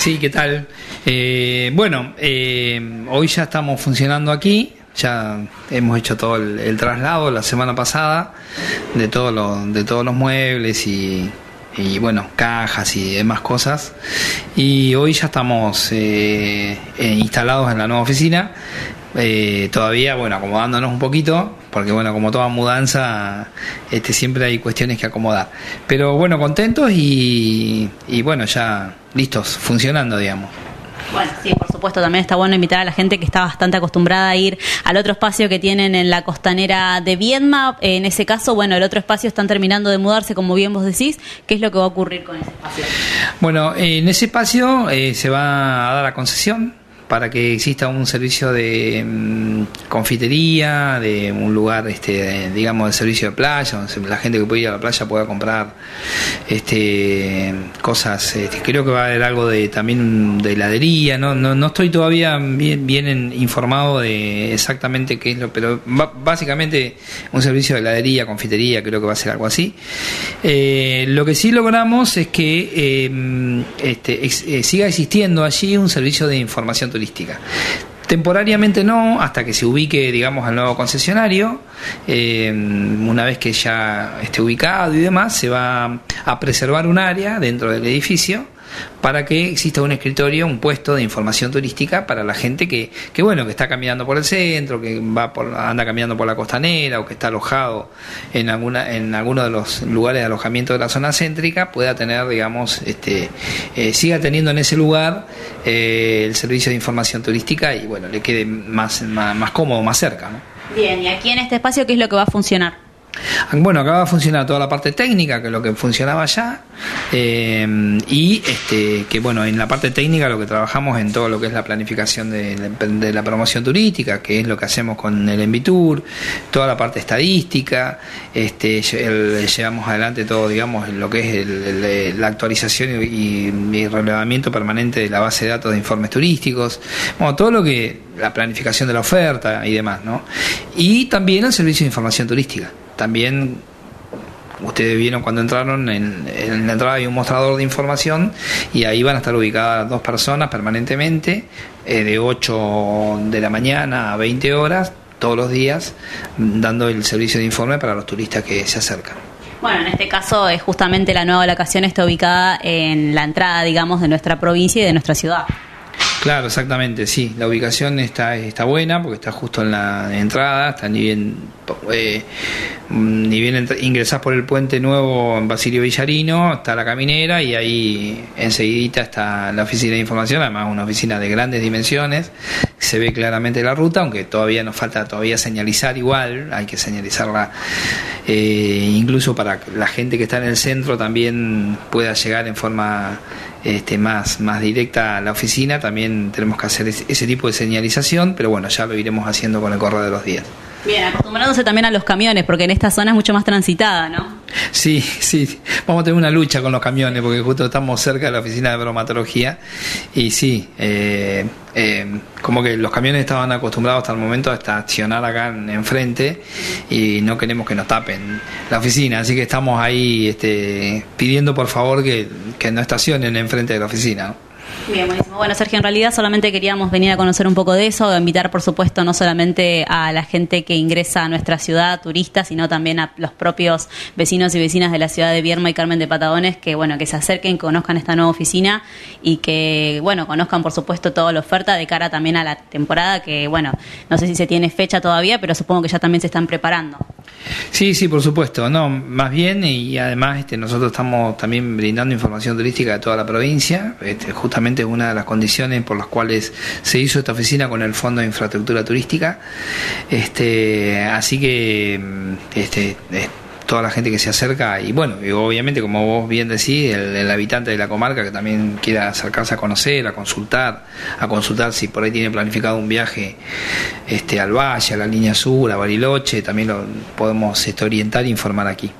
Sí, ¿qué tal? Eh, bueno, eh, hoy ya estamos funcionando aquí, ya hemos hecho todo el, traslado la semana pasada de, todo de todos los muebles y, bueno, cajas y demás cosas. Y hoy ya estamos eh, instalados en la nueva oficina eh, todavía, bueno, acomodándonos un poquito, porque bueno, como toda mudanza, este, siempre hay cuestiones que acomodar. Pero bueno, contentos y, bueno, ya listos, funcionando, digamos. Sí, por supuesto, también está bueno invitar a la gente que está bastante acostumbrada a ir al otro espacio que tienen en la costanera de Viedma. En ese caso, bueno, el otro espacio están terminando de mudarse, como bien vos decís. ¿Qué es lo que va a ocurrir con ese espacio? Bueno, en ese espacio eh, se va a dar la concesión para que exista un servicio de mm, confitería, de un lugar, este, digamos, de servicio de playa, donde la gente que puede ir a la playa pueda comprar este, cosas. Este, creo que va a haber algo de también de heladería, no, no, no estoy todavía bien, bien informado de exactamente qué es lo, pero básicamente un servicio de heladería, confitería, creo que va a ser algo así. Eh, lo que sí logramos es que eh, este, eh, siga existiendo allí un servicio de información turística Temporariamente no, hasta que se ubique, digamos, al nuevo concesionario. Eh, una vez que ya esté ubicado y demás, se va a preservar un área dentro del edificio para que exista un escritorio, un puesto de información turística para la gente que, que bueno, que está caminando por el centro, que va por, anda caminando por la costanera o que está alojado en alguna, en alguno de los lugares de alojamiento de la zona céntrica, pueda tener, digamos, este, eh, siga teniendo en ese lugar eh, el servicio de información turística y bueno, le quede más, más, más cómodo, más cerca. ¿no? Bien, y aquí en este espacio, ¿qué es lo que va a funcionar? Bueno, acaba de funcionar toda la parte técnica, que es lo que funcionaba ya, eh, y este, que bueno, en la parte técnica lo que trabajamos en todo lo que es la planificación de, la promoción turística, que es lo que hacemos con el Envitur, toda la parte estadística, este, llevamos adelante todo, digamos, lo que es la actualización y, y, relevamiento permanente de la base de datos de informes turísticos, todo lo que, la planificación de la oferta y demás, ¿no? Y también el servicio de información turística también ustedes vieron cuando entraron, en, la entrada hay un mostrador de información y ahí van a estar ubicadas dos personas permanentemente, eh, de 8 de la mañana a 20 horas, todos los días, dando el servicio de informe para los turistas que se acercan. Bueno, en este caso es justamente la nueva locación está ubicada en la entrada, digamos, de nuestra provincia y de nuestra ciudad. Claro, exactamente, sí. La ubicación está, está buena porque está justo en la entrada, está ni bien, eh, ni bien ingresás por el puente nuevo en Basilio Villarino, está la caminera y ahí enseguidita está la oficina de información, además una oficina de grandes dimensiones, se ve claramente la ruta, aunque todavía nos falta todavía señalizar igual, hay que señalizarla eh, incluso para que la gente que está en el centro también pueda llegar en forma este, más, más directa a la oficina, también tenemos que hacer ese, tipo de señalización, pero bueno, ya lo iremos haciendo con el correr de los días. Bien, acostumbrándose también a los camiones, porque en esta zona es mucho más transitada, ¿no? Sí, sí, vamos a tener una lucha con los camiones, porque justo estamos cerca de la oficina de bromatología, y sí, eh, eh, como que los camiones estaban acostumbrados hasta el momento a estacionar acá enfrente, y no queremos que nos tapen la oficina, así que estamos ahí este, pidiendo por favor que, que no estacionen enfrente de la oficina. Bien, buenísimo. Bueno, Sergio, en realidad solamente queríamos venir a conocer un poco de eso, invitar, por supuesto, no solamente a la gente que ingresa a nuestra ciudad, turistas, sino también a los propios vecinos y vecinas de la ciudad de Vierma y Carmen de Patagones, que, bueno, que se acerquen, conozcan esta nueva oficina y que, bueno, conozcan, por supuesto, toda la oferta de cara también a la temporada, que, bueno, no sé si se tiene fecha todavía, pero supongo que ya también se están preparando. Sí, sí, por supuesto. No, más bien, y además este, nosotros estamos también brindando información turística de toda la provincia, este, justamente una de las condiciones por las cuales se hizo esta oficina con el Fondo de Infraestructura Turística. Este, así que mm, este, toda la gente que se acerca y bueno, y obviamente como vos bien decís, el, habitante de la comarca que también quiera acercarse a conocer, a consultar, a consultar si por ahí tiene planificado un viaje este, al Valle, a la línea sur, a Bariloche, también lo podemos este, orientar e informar aquí.